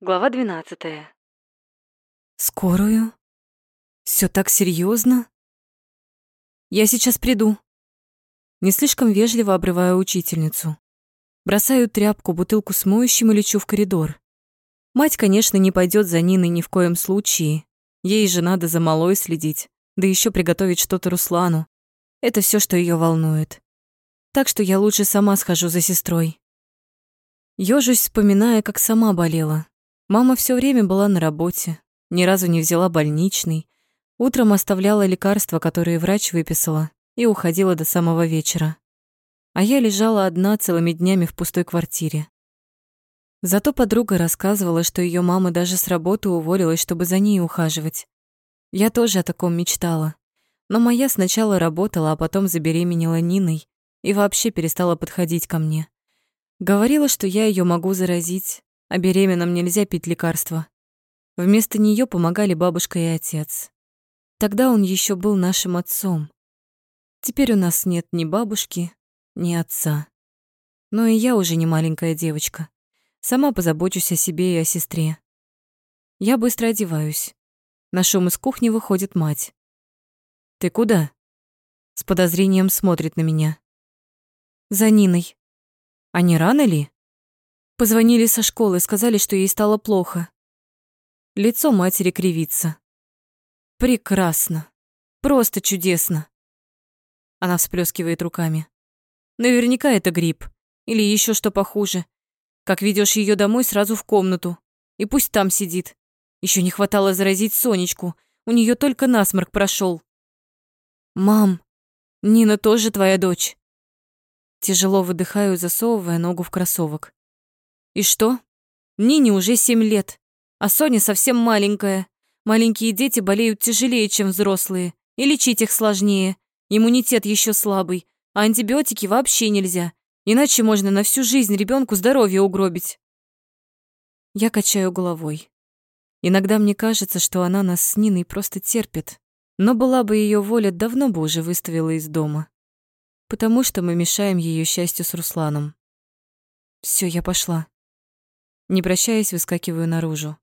Глава 12. Скорую? Все так серьезно? Я сейчас приду. Не слишком вежливо обрываю учительницу. Бросаю тряпку, бутылку с моющим и лечу в коридор. Мать, конечно, не пойдет за Ниной ни в коем случае. Ей же надо за малой следить, да еще приготовить что-то Руслану. Это все, что ее волнует. Так что я лучше сама схожу за сестрой. Ёжусь, вспоминая, как сама болела, Мама все время была на работе, ни разу не взяла больничный. Утром оставляла лекарства, которые врач выписала, и уходила до самого вечера. А я лежала одна целыми днями в пустой квартире. Зато подруга рассказывала, что ее мама даже с работы уволилась, чтобы за ней ухаживать. Я тоже о таком мечтала. Но моя сначала работала, а потом забеременела Ниной и вообще перестала подходить ко мне. Говорила, что я ее могу заразить, а беременным нельзя пить лекарства. Вместо нее помогали бабушка и отец. Тогда он еще был нашим отцом. Теперь у нас нет ни бабушки, ни отца. Но и я уже не маленькая девочка. Сама позабочусь о себе и о сестре. Я быстро одеваюсь. На шум из кухни выходит мать. «Ты куда?» С подозрением смотрит на меня. «За Ниной. А не рано ли?» Позвонили со школы, сказали, что ей стало плохо. Лицо матери кривится. Прекрасно. Просто чудесно. Она всплескивает руками. Наверняка это грипп. Или еще что похуже. Как ведешь ее домой, сразу в комнату. И пусть там сидит. Еще не хватало заразить Сонечку. У нее только насморк прошел. Мам, Нина тоже твоя дочь. Тяжело выдыхаю, засовывая ногу в кроссовок. И что? Нине уже семь лет, а Соня совсем маленькая. Маленькие дети болеют тяжелее, чем взрослые, и лечить их сложнее. Иммунитет еще слабый, а антибиотики вообще нельзя, иначе можно на всю жизнь ребенку здоровье угробить. Я качаю головой. Иногда мне кажется, что она нас с Ниной просто терпит, но была бы ее воля, давно бы уже выставила из дома. Потому что мы мешаем ее счастью с Русланом. Все, я пошла. Не прощаясь, выскакиваю наружу.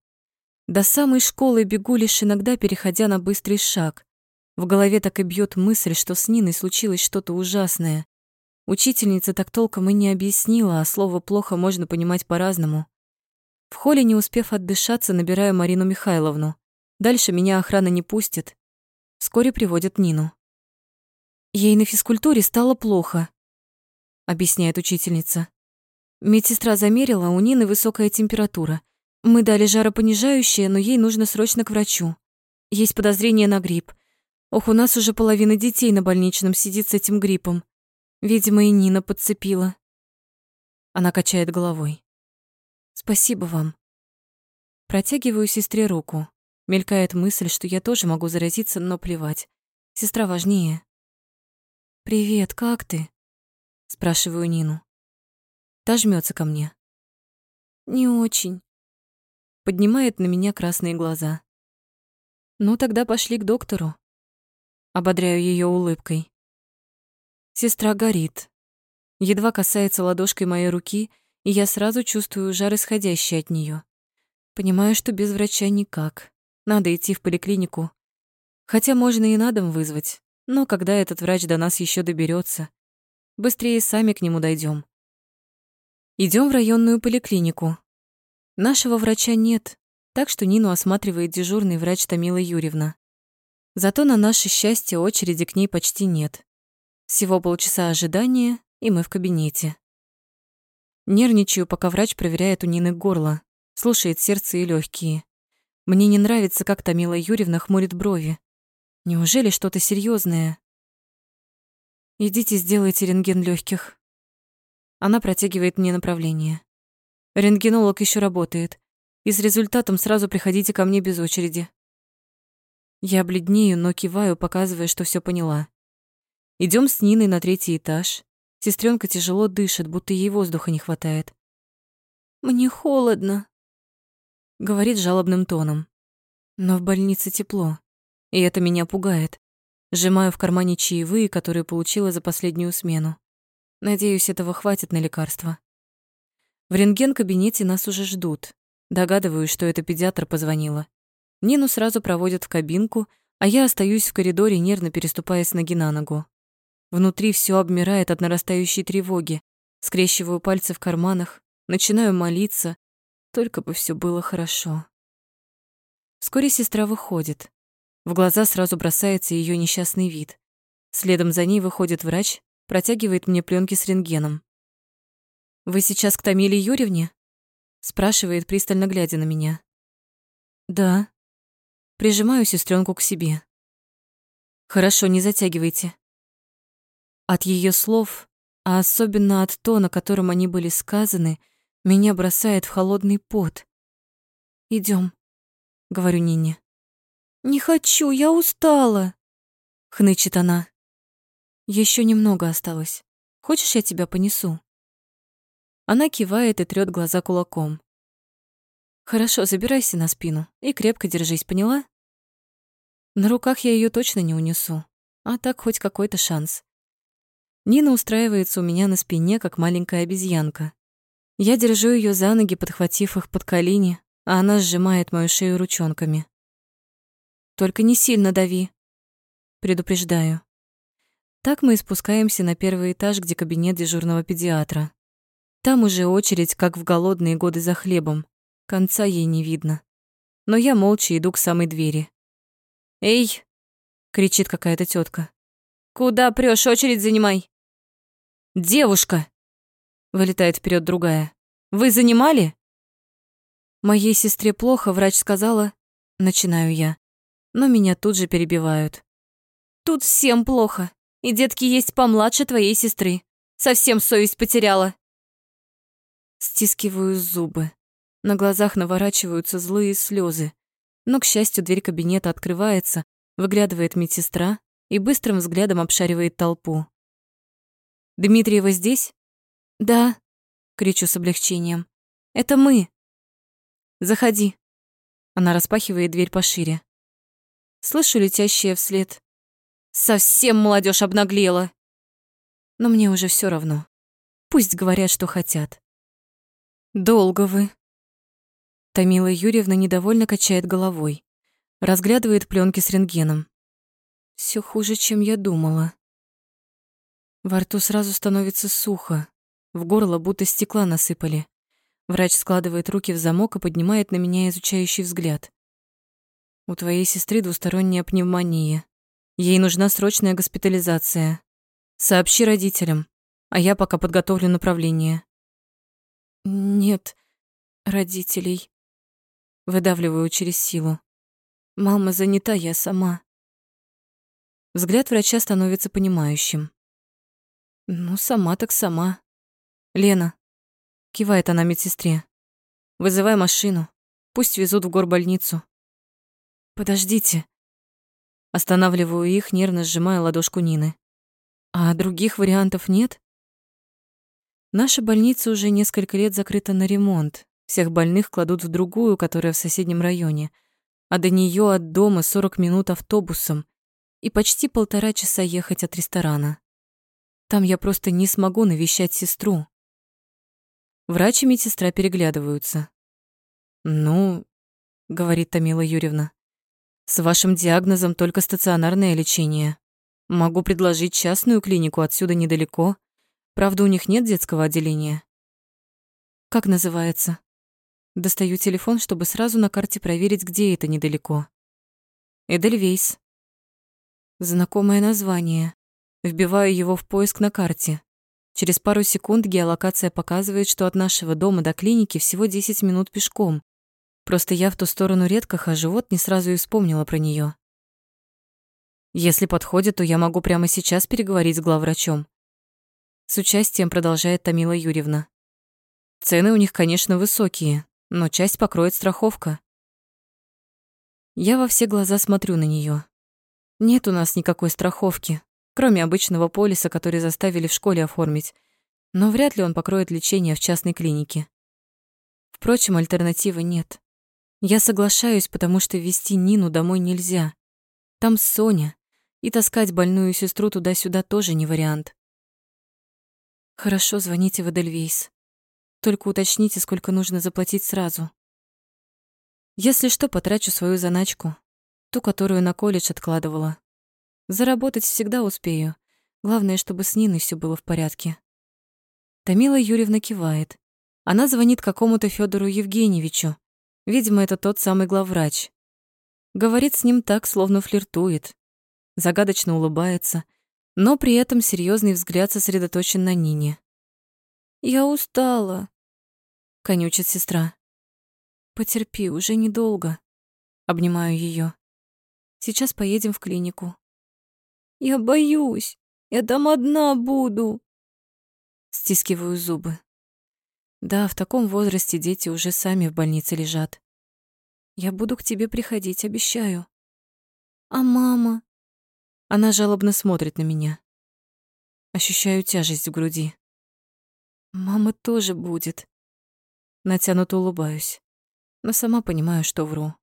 До самой школы бегу лишь иногда, переходя на быстрый шаг. В голове так и бьет мысль, что с Ниной случилось что-то ужасное. Учительница так толком и не объяснила, а слово «плохо» можно понимать по-разному. В холле, не успев отдышаться, набираю Марину Михайловну. Дальше меня охрана не пустит. Вскоре приводят Нину. Ей на физкультуре стало плохо, объясняет учительница. Медсестра замерила, у Нины высокая температура. Мы дали жаропонижающее, но ей нужно срочно к врачу. Есть подозрение на грипп. Ох, у нас уже половина детей на больничном сидит с этим гриппом. Видимо, и Нина подцепила. Она качает головой. Спасибо вам. Протягиваю сестре руку. Мелькает мысль, что я тоже могу заразиться, но плевать. Сестра важнее. «Привет, как ты?» Спрашиваю Нину. Та ко мне. Не очень. Поднимает на меня красные глаза. Ну тогда пошли к доктору. Ободряю ее улыбкой. Сестра горит. Едва касается ладошкой моей руки, и я сразу чувствую жар, исходящий от нее. Понимаю, что без врача никак. Надо идти в поликлинику. Хотя можно и на дом вызвать, но когда этот врач до нас еще доберется, быстрее сами к нему дойдем. Идем в районную поликлинику. Нашего врача нет, так что Нину осматривает дежурный врач Тамила Юрьевна. Зато на наше счастье очереди к ней почти нет. Всего полчаса ожидания, и мы в кабинете. Нервничаю, пока врач проверяет у Нины горло, слушает сердце и легкие. Мне не нравится, как Тамила Юрьевна хмурит брови. Неужели что-то серьезное? Идите, сделайте рентген легких. Она протягивает мне направление. Рентгенолог еще работает. И с результатом сразу приходите ко мне без очереди. Я бледнею, но киваю, показывая, что все поняла. Идем с Ниной на третий этаж. Сестренка тяжело дышит, будто ей воздуха не хватает. «Мне холодно», — говорит жалобным тоном. Но в больнице тепло, и это меня пугает. Сжимаю в кармане чаевые, которые получила за последнюю смену. Надеюсь, этого хватит на лекарства. В рентген-кабинете нас уже ждут. Догадываюсь, что это педиатр позвонила. Нину сразу проводят в кабинку, а я остаюсь в коридоре, нервно переступая с ноги на ногу. Внутри все обмирает от нарастающей тревоги. Скрещиваю пальцы в карманах, начинаю молиться, только бы все было хорошо. Вскоре сестра выходит. В глаза сразу бросается ее несчастный вид. Следом за ней выходит врач, протягивает мне пленки с рентгеном. «Вы сейчас к Тамиле Юрьевне?» спрашивает, пристально глядя на меня. «Да». Прижимаю сестренку к себе. «Хорошо, не затягивайте». От ее слов, а особенно от тона, которым они были сказаны, меня бросает в холодный пот. Идем, говорю Нине. «Не хочу, я устала», — хнычет она. Еще немного осталось. Хочешь, я тебя понесу?» Она кивает и трёт глаза кулаком. «Хорошо, забирайся на спину и крепко держись, поняла?» На руках я ее точно не унесу, а так хоть какой-то шанс. Нина устраивается у меня на спине, как маленькая обезьянка. Я держу ее за ноги, подхватив их под колени, а она сжимает мою шею ручонками. Только не сильно дави. Предупреждаю. Так мы и спускаемся на первый этаж, где кабинет дежурного педиатра. Там уже очередь, как в голодные годы за хлебом. Конца ей не видно. Но я молча иду к самой двери. «Эй!» — кричит какая-то тетка. «Куда прешь? Очередь занимай!» «Девушка!» — вылетает вперед другая. «Вы занимали?» «Моей сестре плохо, врач сказала...» Начинаю я но меня тут же перебивают. Тут всем плохо, и детки есть помладше твоей сестры. Совсем совесть потеряла. Стискиваю зубы. На глазах наворачиваются злые слезы. Но, к счастью, дверь кабинета открывается, выглядывает медсестра и быстрым взглядом обшаривает толпу. «Дмитриева здесь?» «Да», — кричу с облегчением. «Это мы». «Заходи». Она распахивает дверь пошире. Слышу летящее вслед. Совсем молодежь обнаглела. Но мне уже все равно. Пусть говорят, что хотят. Долго вы. Тамила Юрьевна недовольно качает головой. Разглядывает пленки с рентгеном. Все хуже, чем я думала. Во рту сразу становится сухо. В горло будто стекла насыпали. Врач складывает руки в замок и поднимает на меня изучающий взгляд. У твоей сестры двусторонняя пневмония. Ей нужна срочная госпитализация. Сообщи родителям, а я пока подготовлю направление. Нет родителей. Выдавливаю через силу. Мама занята, я сама. Взгляд врача становится понимающим. Ну, сама так сама. Лена, кивает она медсестре. Вызывай машину. Пусть везут в горбольницу. Подождите. Останавливаю их, нервно сжимая ладошку Нины. А других вариантов нет? Наша больница уже несколько лет закрыта на ремонт. Всех больных кладут в другую, которая в соседнем районе. А до нее от дома 40 минут автобусом и почти полтора часа ехать от ресторана. Там я просто не смогу навещать сестру. Врач и медсестра переглядываются. «Ну, — говорит Тамила Юрьевна, с вашим диагнозом только стационарное лечение. Могу предложить частную клинику отсюда недалеко. Правда, у них нет детского отделения. Как называется? Достаю телефон, чтобы сразу на карте проверить, где это недалеко. Эдельвейс. Знакомое название. Вбиваю его в поиск на карте. Через пару секунд геолокация показывает, что от нашего дома до клиники всего 10 минут пешком. Просто я в ту сторону редко хожу, вот не сразу и вспомнила про нее. Если подходит, то я могу прямо сейчас переговорить с главврачом. С участием продолжает Тамила Юрьевна. Цены у них, конечно, высокие, но часть покроет страховка. Я во все глаза смотрю на нее. Нет у нас никакой страховки, кроме обычного полиса, который заставили в школе оформить, но вряд ли он покроет лечение в частной клинике. Впрочем, альтернативы нет. Я соглашаюсь, потому что вести Нину домой нельзя. Там Соня, и таскать больную сестру туда-сюда тоже не вариант. Хорошо, звоните в Эдельвейс. Только уточните, сколько нужно заплатить сразу. Если что, потрачу свою заначку, ту, которую на колледж откладывала. Заработать всегда успею. Главное, чтобы с Ниной все было в порядке. Тамила Юрьевна кивает. Она звонит какому-то Федору Евгеньевичу. Видимо, это тот самый главврач. Говорит с ним так, словно флиртует. Загадочно улыбается, но при этом серьезный взгляд сосредоточен на Нине. «Я устала», — конючит сестра. «Потерпи, уже недолго». Обнимаю ее. «Сейчас поедем в клинику». «Я боюсь, я там одна буду». Стискиваю зубы. Да, в таком возрасте дети уже сами в больнице лежат. Я буду к тебе приходить, обещаю. А мама? Она жалобно смотрит на меня. Ощущаю тяжесть в груди. Мама тоже будет. Натянуто улыбаюсь, но сама понимаю, что вру.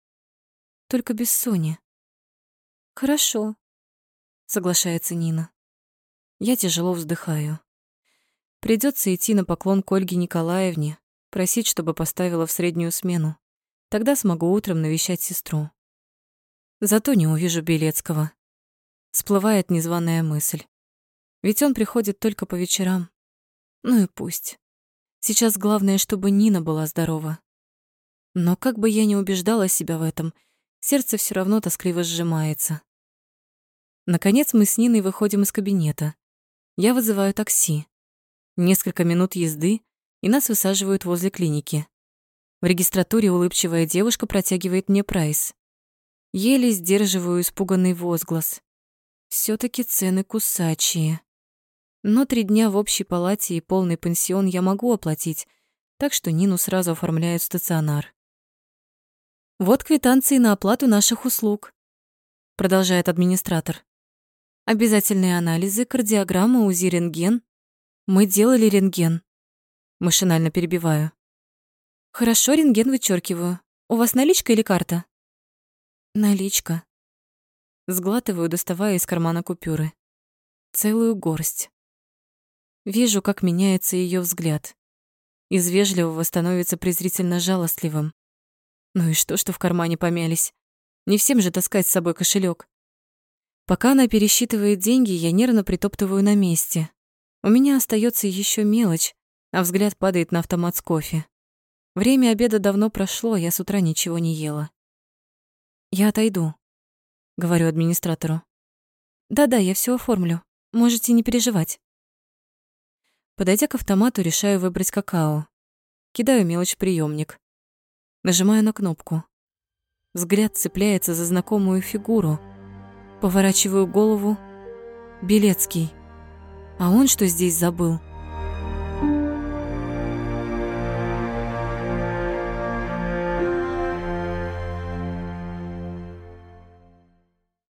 Только без Сони. Хорошо, соглашается Нина. Я тяжело вздыхаю. Придется идти на поклон к Ольге Николаевне, просить, чтобы поставила в среднюю смену. Тогда смогу утром навещать сестру. Зато не увижу Белецкого. Всплывает незваная мысль. Ведь он приходит только по вечерам. Ну и пусть. Сейчас главное, чтобы Нина была здорова. Но как бы я ни убеждала себя в этом, сердце все равно тоскливо сжимается. Наконец мы с Ниной выходим из кабинета. Я вызываю такси. Несколько минут езды, и нас высаживают возле клиники. В регистратуре улыбчивая девушка протягивает мне прайс. Еле сдерживаю испуганный возглас. все таки цены кусачие. Но три дня в общей палате и полный пансион я могу оплатить, так что Нину сразу оформляют стационар. «Вот квитанции на оплату наших услуг», — продолжает администратор. «Обязательные анализы, кардиограмма, УЗИ, рентген. Мы делали рентген». Машинально перебиваю. Хорошо, рентген вычеркиваю. У вас наличка или карта? Наличка. Сглатываю, доставая из кармана купюры. Целую горсть. Вижу, как меняется ее взгляд. Из вежливого становится презрительно жалостливым. Ну и что, что в кармане помялись? Не всем же таскать с собой кошелек. Пока она пересчитывает деньги, я нервно притоптываю на месте. У меня остается еще мелочь, а взгляд падает на автомат с кофе. Время обеда давно прошло, я с утра ничего не ела. Я отойду, говорю администратору. Да-да, я все оформлю. Можете не переживать. Подойдя к автомату, решаю выбрать какао. Кидаю мелочь в приёмник. Нажимаю на кнопку. Взгляд цепляется за знакомую фигуру. Поворачиваю голову. Белецкий. А он что здесь забыл?